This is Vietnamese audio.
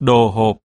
đồ hộp.